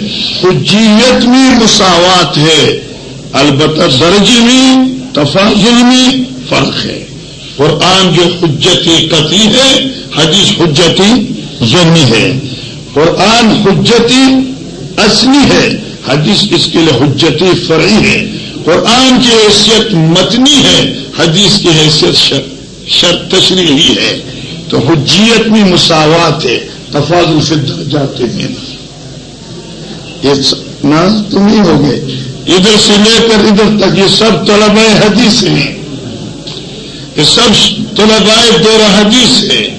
حجیت میں مساوات ہے۔ البتہ درجی میں، تفاضل میں فرق ہے۔ قرآن جو حجتی قطعی ہے، حدیث حجتی ضنی ہے۔ قرآن حجتی اصلی ہے، حدیث اس کے لیے حجتی فرعی ہے۔ قرآن کی حیثیت متنی ہے، حدیث کی حیثیت شرط تشریحی ہے۔ تو حجیت میں مساوات ہے، تفاضل سے جاتے ہیں۔ یہ تم ہی ہو گئے ادھر سے لے کر ادھر تک یہ سب طلبہ حدیث ہیں۔ یہ سب طلبائے دور حدیث ہے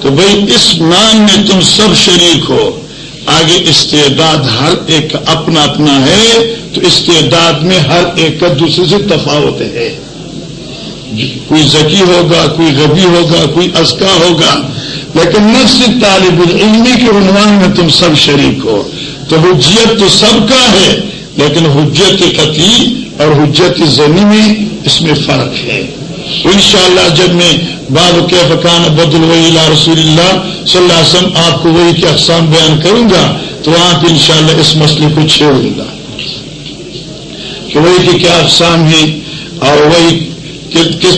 تو بھائی، اس نام میں تم سب شریک ہو۔ آگے استعداد ہر ایک کا اپنا اپنا ہے۔ تو استعداد میں ہر ایک کا دوسرے سے تفاوت ہے کوئی ذکی ہوگا، کوئی غبی ہوگا، کوئی اسکا ہوگا۔ لیکن نفس طالب العلمی کے عنوان میں تم سب شریک ہو۔ تو حجیت تو سب کا ہے، لیکن حجت قطعی اور حجت زمینی اس میں فرق ہے۔ انشاءاللہ جب میں باب کے فقان عبد اللہ رسول اللہ صلی اللہ علیہ وسلم، آپ کو وہی کے اقسام بیان کروں گا، تو آپ انشاءاللہ اس مسئلے کو چھیڑ دوں گا کہ وہی کی کیا اقسام ہیں اور وہی کس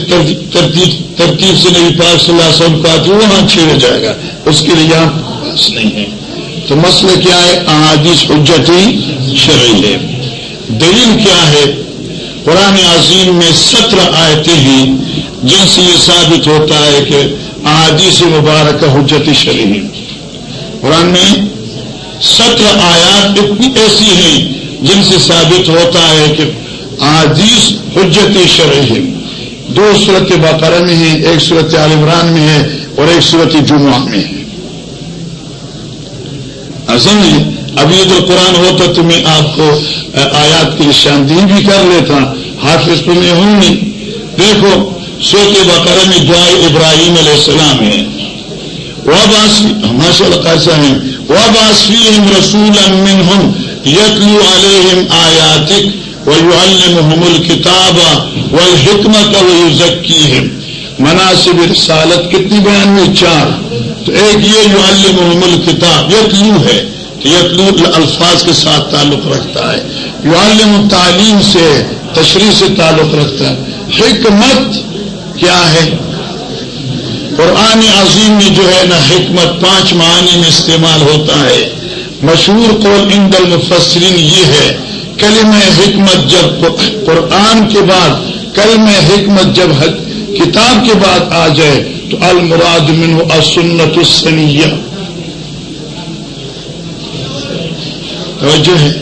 ترتیب ترتیب سے نبی پاک صلی اللہ علیہ وسلم کا جو وہاں چھیڑا جائے گا، اس کے لیے یہاں پاس نہیں ہے۔ تو مسئلہ کیا ہے؟ احادیث حجتی شرعی ہے۔ دلیل کیا ہے؟ قرآن عظیم میں سترہ آیتیں ہیں جن سے یہ ثابت ہوتا ہے کہ احادیث مبارک حجت شرعی قرآن میں سترہ آیات اتنی ایسی ہیں جن سے ثابت ہوتا ہے کہ احادیث حجت شرعی ہے دو صورت باقارہ میں ہے ایک صورت عالمران میں ہے اور ایک صورت جمعہ میں ہے۔ سمجھ ابھی ادھر قرآن ہوتا تو میں آپ کو آیات کی نشاندہی بھی کر لیتا، حافظ تو میں ہوں نہیں۔ دیکھو سوت بقرہ میں دعائے ابراہیم علیہ السلام ہے۔ وہ باسفی ماشاء اللہ کیسا ہے وہ باسفی رسول امن یتلو علیہم آیاتک و الم الکتاب و مناسب رسالت کتنی بیان میں چار۔ تو ایک یہ جو الم الکتاب یتلو ہے۔ یتلو الفاظ کے ساتھ تعلق رکھتا ہے۔ یو عالم تعلیم سے تشریح سے تعلق رکھتا ہے۔ حکمت کیا ہے؟ قرآن عظیم میں جو ہے نا حکمت پانچ معنی میں استعمال ہوتا ہے۔ مشہور قول ان المفسرین یہ ہے کلم حکمت جب قرآن کے بعد کلم حکمت جب کتاب کے بعد آ جائے تو المراد من اسنت السنیہ۔ توجہ ہے۔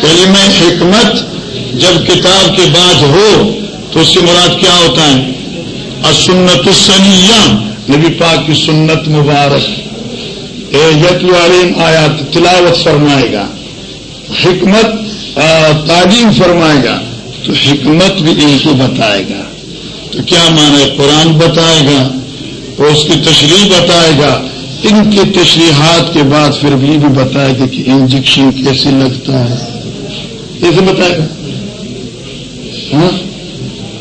کلم حکمت جب کتاب کے بعد ہو تو اس سے مراد کیا ہوتا ہے؟ اسنت السنیہ۔ نبی پاک کی سنت مبارک۔ یت علیم آیا تلاوت فرمائے گا۔ حکمت تعلیم فرمائے گا۔ تو حکمت بھی ان کو بتائے گا۔ تو کیا مانا قرآن بتائے گا۔ اور اس کی تشریح بتائے گا۔ ان کی تشریحات کے بعد پھر بھی بھی بتائے گا کہ انجیکشن کیسے لگتا ہے۔ کیسے بتائے گا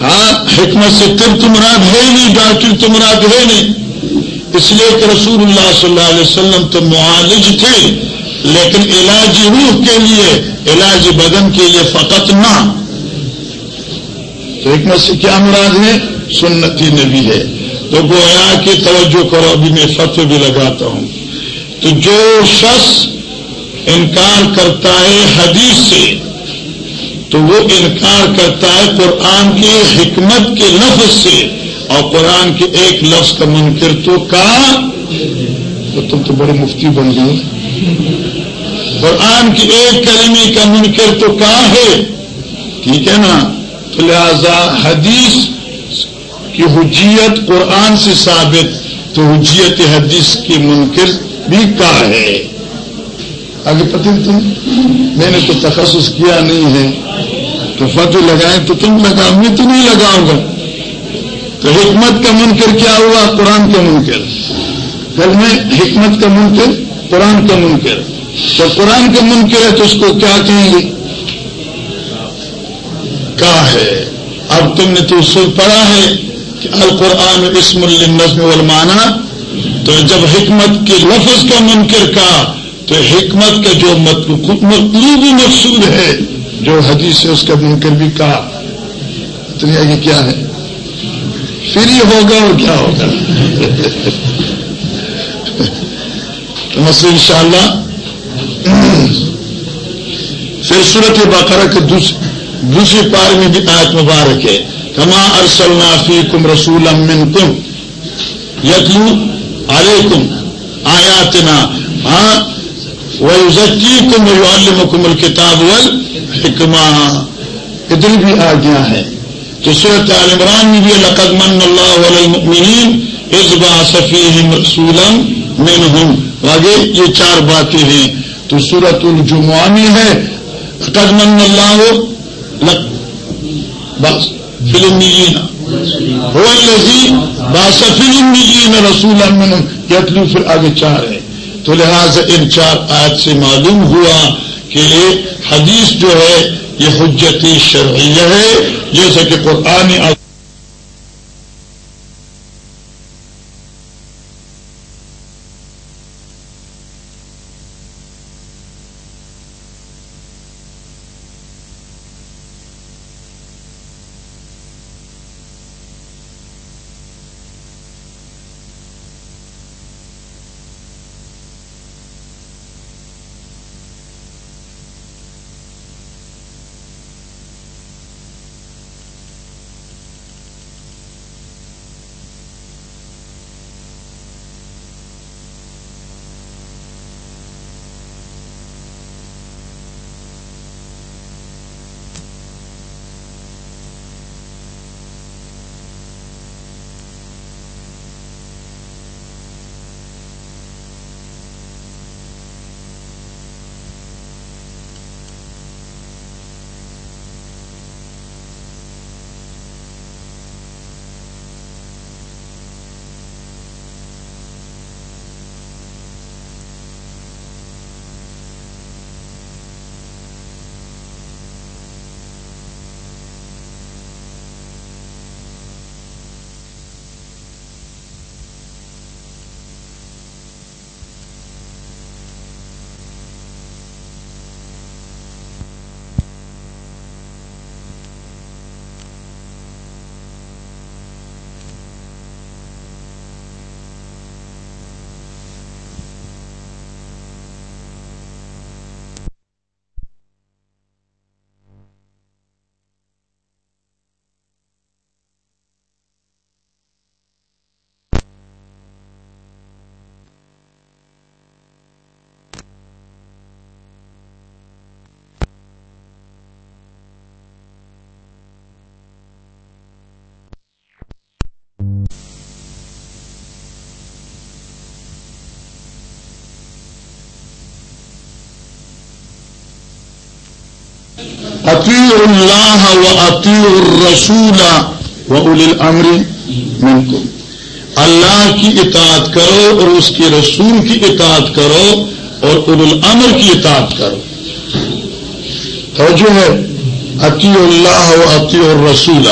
ہاں, حکمت سے تب تمراد ہے نہیں ڈاکٹر تمراد ہے نہیں۔ اس لیے کہ رسول اللہ صلی اللہ علیہ وسلم تو معالج تھے لیکن علاج روح کے لیے علاج بدن کے لیے فقط نہ۔ تو حکمت سے کیا مراد ہے؟ سنتی نبی ہے۔ تو گویا کی توجہ کرو، ابھی میں فتو بھی لگاتا ہوں۔ تو جو شخص انکار کرتا ہے حدیث سے، تو وہ انکار کرتا ہے قرآن کی حکمت کے لفظ سے۔ اور قرآن کے ایک لفظ کا منکر تو کہا تو تم تو بڑے مفتی بن گئے۔ قرآن کی ایک کلمے کا منکر تو کہاں ہے؟ ٹھیک ہے نا؟ تو لہذا حدیث کی حجیت قرآن سے ثابت تو حجیت حدیث کی منکر بھی کا ہے؟ آگے پتہ تم؟ میں نے تو تخصص کیا نہیں ہے۔ تو فتح لگائیں تو تم لگاؤ، میں تو نہیں لگاؤں گا۔ تو حکمت کا منکر کیا ہوا؟ قرآن کا منکر۔ کل میں حکمت کا منکر، قرآن کا منکر۔ تو قرآن کا منکر ہے تو اس کو کیا کہیں گے؟ کہا ہے؟ اب تم نے تو اصول پڑھا ہے۔ کہ القرآن اسم النظم والمانا تو جب حکمت کے لفظ کا منکر کہا، تو حکمت کا جو مطلوب مقصود ہے، جو حدیث ہے، اس کا منکر بھی کہا۔ تو یہ کیا ہے؟ پھر یہ ہوگا اور کیا ہوگا؟ تو مسئلہ انشاءاللہ، پھر صورت بقرہ کے دوسری پار میں بھی آیت مبارک ہے۔ کما ارسل نافی کم رسول امن کم یتلو ارے کم آیات نا ہاں وہ ذکی کم کم الکتاب حکمہ ادھر بھی آ گیا ہے۔ تو صورت عالمران میں بھی لقد من اللہ علیہ ازبا صفی رسولم مین ہوں آگے یہ چار باتیں ہیں۔ تو سورت الجمعہ میں ہے۔ قد من اللہ بس۔ فلم باسا فلمیین رسول یتلو پھر آگے چار ہے تو لہذا ان چار آیت سے معلوم ہوا کہ حدیث جو ہے، یہ حجت شرعیہ ہے، جیسا کہ قرآن اطیع اللہ و اطیع الرسول و اول الامر منکم۔ اللہ کی اطاعت کرو اور اس کے رسول کی اطاعت کرو اور اول الامر کی اطاعت کرو۔ توجہ ہے اطیع اللہ و اطیع الرسول۔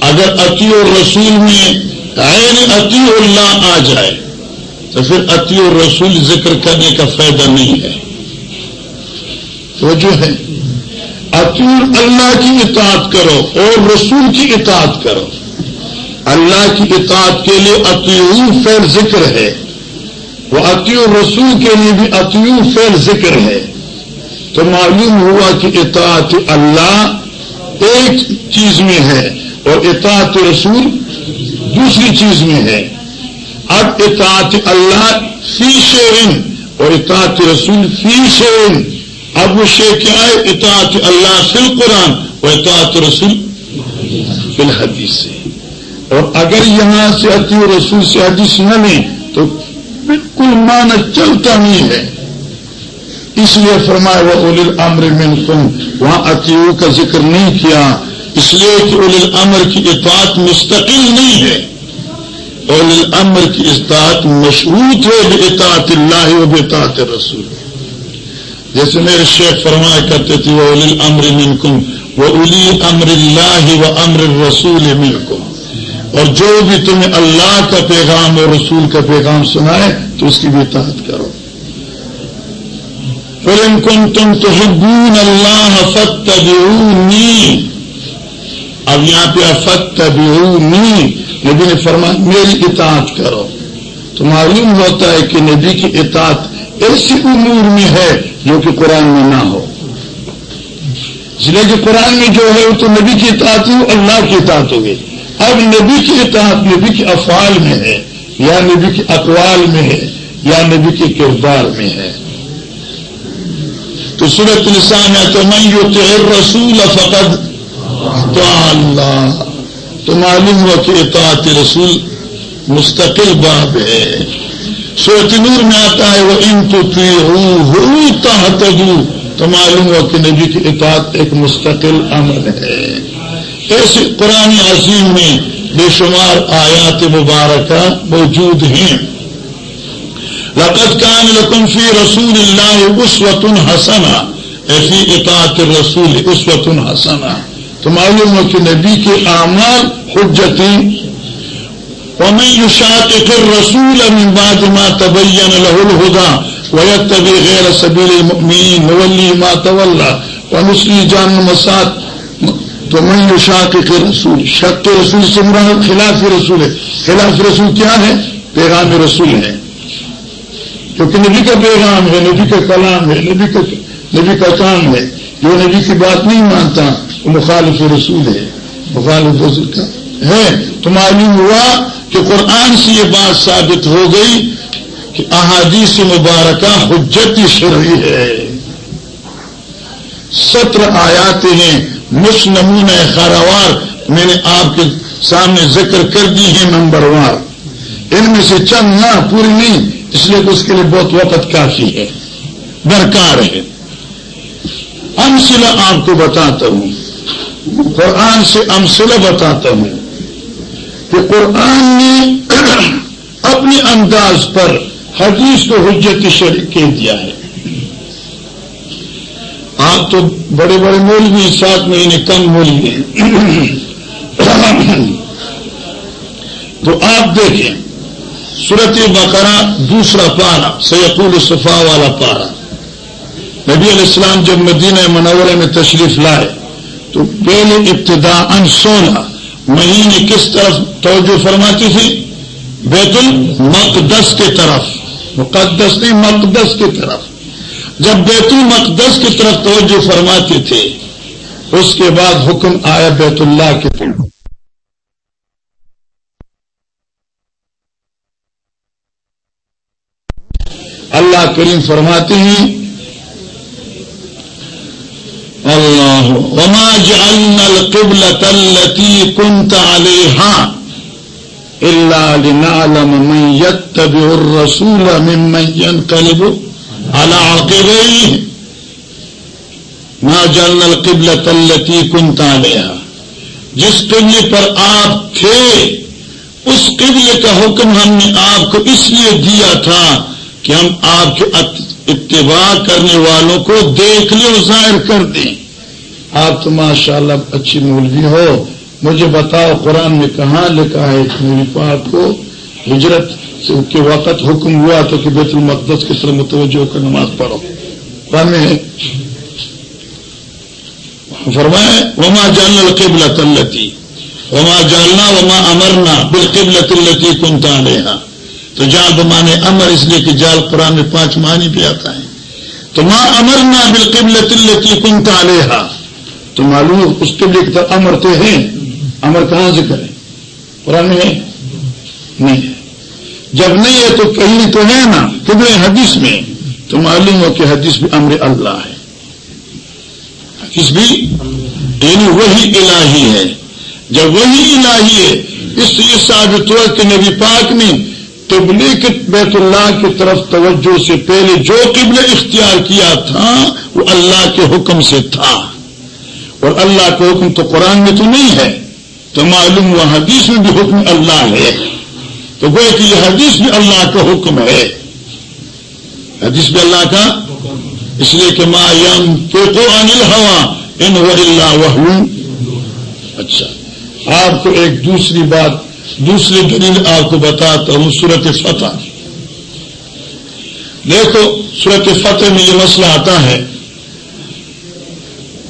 اگر اطیع الرسول میں عین اطیع اللہ آ جائے، تو پھر اطیع الرسول ذکر کرنے کا فائدہ نہیں ہے۔ توجہ ہے۔ اطور اللہ کی اطاعت کرو اور رسول کی اطاعت کرو۔ اللہ کی اطاعت کے لیے اطیور فیل ذکر ہے۔ وہ اطیور رسول کے لیے بھی اطیور فیل ذکر ہے۔ تو معلوم ہوا کہ اطاعت اللہ ایک چیز میں ہے اور اطاعت رسول دوسری چیز میں ہے۔ اب اطاعت اللہ فی شیرن اور اطاعت رسول فی شیرن اب وہ شے کیا ہے؟ اطاعت اللہ فی القرآن و اطاعت رسول فی الحدیث سے۔ اور اگر یہاں سے اتی رسول سے حدیث نہ لیں تو بالکل مان چلتا نہیں ہے۔ اس لیے فرمایا، وہ اول الامر من تم وہاں اتیو کا ذکر نہیں کیا۔ اس لیے کہ اول الامر کی اطاعت مستقل نہیں ہے۔ اول الامر کی اطاعت مشروط ہے بے اطاعت اللہ و بے اطاعت رسول۔ جیسے میرے شیخ فرمایا کرتے تھے وہ الی امر منکم وہ الی امر اللہ و امر رسول منکم اور جو بھی تمہیں اللہ کا پیغام اور رسول کا پیغام سنائے، تو اس کی بھی اطاعت کرو۔ فلم کن تم تو حبون اللہ فت اب یہاں پہ افت نبی نے فرمایا، میری اطاعت کرو۔ تو معلوم ہوتا ہے کہ نبی کی اطاعت ایسی امور میں ہے جو کہ قرآن میں نہ ہو۔ اس لیے کہ قرآن میں جو ہے، وہ تو نبی کی اطاعت ہو، اللہ کی اطاعت ہوگی اب نبی کی اطاعت نبی کے افعال میں ہے، یا نبی کے اقوال میں ہے، یا نبی کے کردار میں ہے۔ تو صورت نسان ہے تو میں یو تیر رسول فقد تو اللہ۔ تو معلوم ہوا کہ اطاعت رسول مستقل باب ہے۔ سورت نور میں آتا ہے وہ ان تو تو معلوم ہو کہ نبی کی اطاعت ایک مستقل عمل ہے۔ ایسے قرآن عظیم میں بے شمار آیات مبارکہ موجود ہیں۔ لقت کان لکم فی رسول اللہ اس وط حسنا ایسی اطاعت رسول اس وط حسنا تو معلوم ہو کہ نبی کے اعمال حجتی ومن يشاقق الرسول من بعد ما تبين له الهدى ويتبع غير سبيل المؤمنين نولي ما تولى ونسلي جان مسات تو من يشاقق الرسول، شق رسول سے مراد خلاف رسول ہے. خلاف رسول کیا ہے؟ پیغام رسول ہے. کیونکہ نبی کا پیغام ہے، نبی کا کلام ہے، نبی کا نبی کا کام ہے. جو نبی کی بات نہیں مانتا، وہ مخالف رسول ہے. مخالف رسول کا ہے. تو معلوم ہوا کہ قرآن سے یہ بات ثابت ہو گئی کہ احادیث مبارکہ حجت شرعی ہے۔ ستر آیات ہیں مش نمونہ خاروار میں نے آپ کے سامنے ذکر کر دی ہے نمبر وار ان میں سے چند نہ پوری نہیں، اس لیے کہ اس کے لیے بہت وقت کافی ہے، درکار ہے۔ امسلہ آپ کو بتاتا ہوں۔ قرآن سے امسلہ بتاتا ہوں۔ کہ قرآن نے اپنے انداز پر حدیث کو حجت شریک کہہ دیا ہے۔ آپ تو بڑے بڑے مولوی سات مہینے کم مولوی ہیں۔ تو آپ دیکھیں صورت بقرہ دوسرا پارا سیقول صفا والا پارا نبی علیہ السلام جب مدینہ منورہ میں تشریف لائے تو پہلے ابتدا ان سولہ۔ مہینے کس طرف توجہ فرماتی تھی؟ بیت المقدس کے طرف۔ مقدس نہیں، مقدس کی طرف۔ جب بیت المقدس کی طرف توجہ فرماتے تھے اس کے بعد حکم آیا بیت اللہ کے طرف۔ اللہ کریم فرماتے ہیں اللہ وما جعلنا القبلة التي كنت عليها إلا لنعلم من يتبع الرسول ممن ينقلب على عقبيه. ما جعلنا القبلة التي كنت عليها. جس قبل پر آپ تھے، اس قبل کا حکم ہم نے آپ کو اس لیے دیا تھا کہ ہم آپ کے اتباع کرنے والوں کو دیکھ لیں اور ظاہر کر دیں۔ آپ تو ماشاء اللہ اچھی مولوی ہو۔ مجھے بتاؤ قرآن میں کہاں لکھا ہے مولوی پاک کو؟ ہجرت کے وقت حکم ہوا تو کہ بیت المقدس کی طرف متوجہ کر نماز پڑھو۔ قرآن میں فرمائے وما جاننا القبلہ تلتی وما جاننا وما امرنا بالقبلہ تلتی کنتا لیہا تو جال بمانے امر اس لیے کہ جال قرآن میں پانچ معنی بھی آتا ہے۔ تو ماں امر نہ بالکل تلتی کنتا تو معلوم اس قبلے کی طرف امر تو ہیں۔ امر کہاں سے کریں؟ قرآن میں نہیں۔ ہے جب نہیں ہے تو کہیں تو ہے نا کبھی حدیث میں۔ تو معلوم ہو کہ حدیث بھی امر اللہ ہے۔ حدیث بھی یعنی وہی الہی ہے۔ جب وہی الہی ہے، اس سے یہ ثابت ہوا کہ نبی پاک نے تبلیغ بیت اللہ کی طرف توجہ سے پہلے جو قبل اختیار کیا تھا وہ اللہ کے حکم سے تھا۔ اور اللہ کا حکم تو قرآن میں تو نہیں ہے، تو معلوم ہوا حدیث میں بھی حکم اللہ ہے۔ تو وہ کہ یہ حدیث بھی اللہ کا حکم ہے۔ حدیث بھی اللہ کا اس لیے کہ ما یم کو انل ہوا ان اللہ وہ اچھا آپ کو ایک دوسری بات دوسری دلیل آپ کو بتاتا ہوں صورت فتح۔ دیکھو صورت فتح میں یہ مسئلہ آتا ہے۔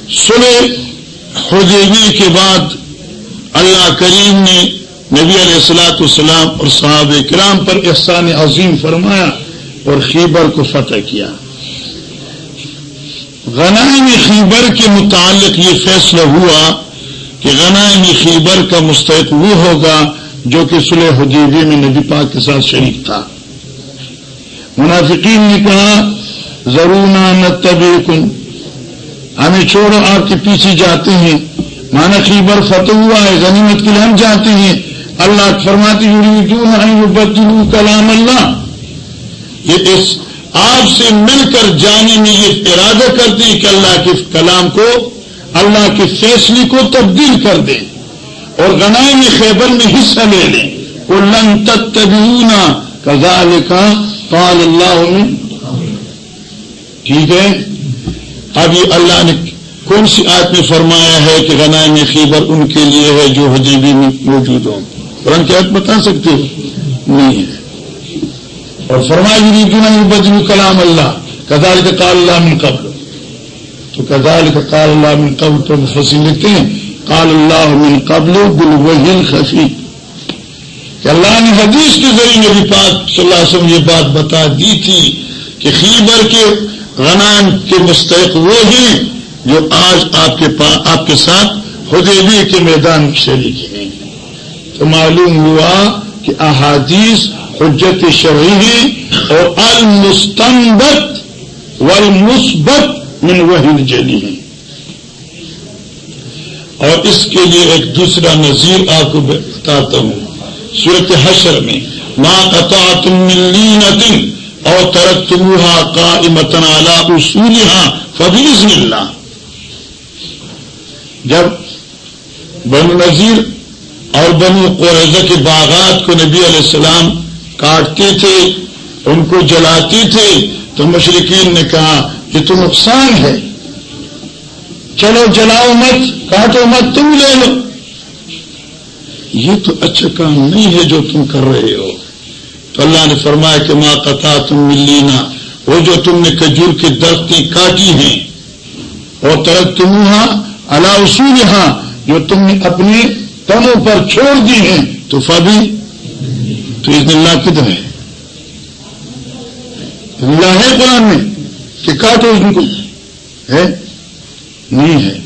سنے حدیبی کے بعد اللہ کریم نے نبی علیہ السلاۃ السلام اور صحاب کرام پر احسان عظیم فرمایا اور خیبر کو فتح کیا۔ غنائم خیبر کے متعلق یہ فیصلہ ہوا کہ غنائم خیبر کا مستحق وہ ہوگا جو کہ سلح حدیبی میں نبی پاک کے ساتھ شریک تھا۔ منافقین نے کہا ضرور نہ ہمیں چھوڑو، آپ کے پیچھے جاتے ہیں۔ مانا خیبر فتح ہوا ہے، غنیمت کے لیے ہم جاتے ہیں۔ اللہ فرماتی بدلو کلام اللہ۔ یہ اس آپ سے مل کر جانے میں یہ ارادہ کرتے ہیں کہ اللہ کے کلام کو، اللہ کے فیصلے کو تبدیل کر دیں۔ اور غنائم خیبر میں حصہ لے لیں۔ وہ لن تک کزا لکھا قال اللہ ٹھیک ہے؟ اب یہ اللہ نے کون سی آیت میں فرمایا ہے کہ غنائم خیبر ان کے لیے ہے جو حجیبی میں موجود ہوں؟ قرآن کی آیت بتا سکتے ہو؟ نہیں ہے۔ اور فرمائی بدلو کلام اللہ کدال کا اللہ من قبل۔ تو کدال کا کال اللہ من قبل تو فصیح لکھتے ہیں کال اللہ من قبل بل خفی کہ اللہ نے حدیث کے ذریعے نبی پاک صلی اللہ علیہ وسلم یہ بات بتا دی تھی کہ خیبر کے غنان کے مستحق وہ ہیں جو آج آپ کے پاس آپ کے ساتھ حدیبی کے میدان میں شریک ہیں۔ تو معلوم ہوا کہ احادیث حجت شرعی ہیں اور المستنبت والمثبت من وحی جلی ہیں اور اس کے لیے ایک دوسرا نظیر آپ کو بتاتا ہوں۔ صورت حشر میں ماں قطع تم ملین اور ترک تمہا کا امتن اعلی اصول فبیز ملنا جب بنو نذیر اور بنو قرضہ کے باغات کو نبی علیہ السلام کاٹتے تھے، ان کو جلاتے تھے، تو مشرقین نے کہا، یہ تو نقصان ہے۔ چلو جلاؤ مت، کاٹو مت، تم لے لو۔ یہ تو اچھا کام نہیں ہے جو تم کر رہے ہو۔ تو اللہ نے فرمایا کہ ماں قطع تم ملینا وہ جو تم نے کجور کی درختی کاٹی ہیں اور ترک تمہا اللہ اصول ہاں جو تم نے اپنے تنوں پر چھوڑ دی ہیں۔ تو فبی تو اس دن اللہ کدھر ہے؟ اللہ ہے قرآن میں کہ کاٹو اس کو۔ ہے؟ نہیں ہے۔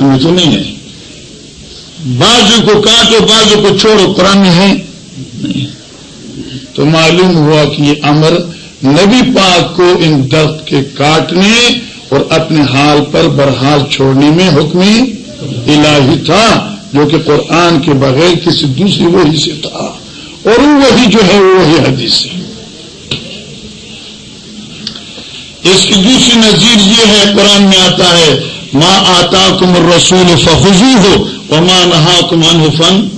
ہاں، تو نہیں ہے۔ بازو کو کاٹو، بازو کو چھوڑو، قرآن میں ہے تو معلوم ہوا کہ یہ امر نبی پاک کو ان درخت کے کاٹنے اور اپنے حال پر برحال چھوڑنے میں حکمی الہی تھا، جو کہ قرآن کے بغیر کسی دوسری وہی سے تھا۔ اور وہی جو ہے، وہی حدیث ہے۔ اس کی دوسری نظیر یہ ہے، قرآن میں آتا ہے ماں آتا کم رسول فخو ہو اور ماں نہا کمان فن.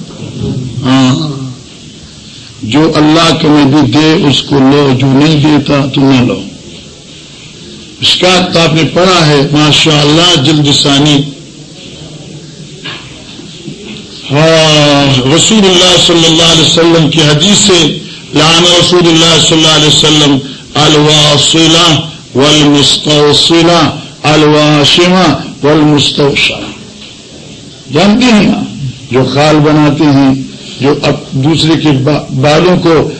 ہاں۔ جو اللہ کے نبی دے، اس کو لو، جو نہیں دیتا تو نہ لو۔ اس کا تو آپ نے پڑھا ہے ماشاء اللہ جلد ثانی۔ ہاں، رسول اللہ صلی اللہ علیہ وسلم کی حدیث سے لان رسول اللہ صلی اللہ علیہ وسلم، الواصلہ۔ والمستوصلہ الواشمہ والمستوشہ جانتے ہیں نا جو خال بناتے ہیں، جو اب دوسرے کے بالوں کو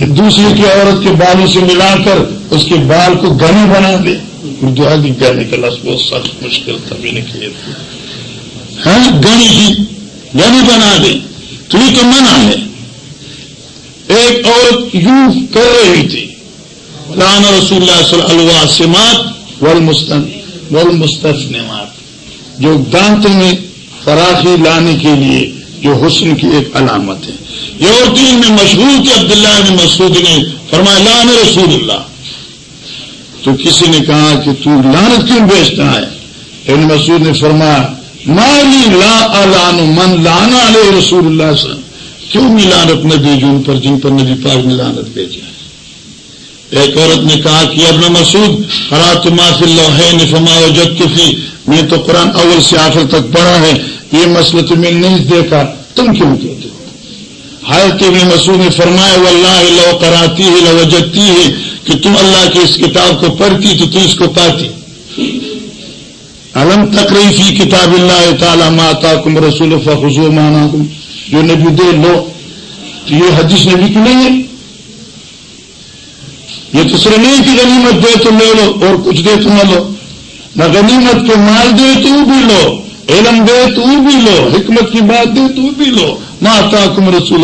دوسرے کی عورت کے بالوں سے ملا کر اس کے بال کو گنے بنا دے۔ اردو آدمی گنے کا لفظ بہت سخت مشکل تھا ہاں، بھی نہیں ہاں گنی کی گنی بنا دے۔ تو یہ تو منع ہے۔ ایک عورت یوں کر رہی تھی۔ مولانا رسول اللہ صلی اللہ علیہ سمات جو دانتوں میں فراخی لانے کے لیے جو حسن کی ایک علامت ہے۔ یہ اور دین میں مشہور تھے عبداللہ نے مسعود نے فرمایا لان رسول اللہ۔ تو کسی نے کہا کہ تو لانت کیوں بیچتا ہے؟ ابن مسعود نے فرمایا، مالی لا الان من لانا علیہ رسول اللہ صلی کیوں میں لانت نہ بھیجوں پر جن پر نبی پاک نے لانت بھیجا ہے؟ ایک عورت نے کہا کہ ابن مسعود حرات معاف اللہ ہے وجد کفی میں تو قرآن اول سے آخر تک پڑھا ہے، یہ مسئلہ تمہیں نہیں دیکھا، تم کیوں کہتے ہو حضرت ابن مسعود نے فرمایا اللہ لو کراتی ہے لو وجتی ہے کہ تم اللہ کی اس کتاب کو پڑھتی تو تم اس کو پاتی علم تقریفی فی کتاب اللہ تعالی ماتا کم رسول فخو مانا کم جو نبی دے لو تو یہ حدیث نبی کی نہیں ہے۔ یہ تو صرف نہیں کہ غنیمت دے تو لے لو اور کچھ دے تو نہ لو نہ غنیمت کے مال دے تو بھی لو، علم دے تو بھی لو، حکمت کی بات دے تو بھی لو ماتا کم رسول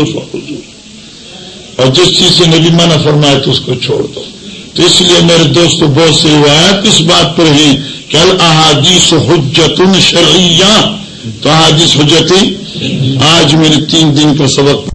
اور جس چیز سے نبی منع فرمائے تو اس کو چھوڑ دو۔ تو اس لیے میرے دوستوں بہت سے روایت اس بات پر ہی کہ احادیث حجت شرعیہ۔ تو احادیث حجت آج میرے تین دن کا سبق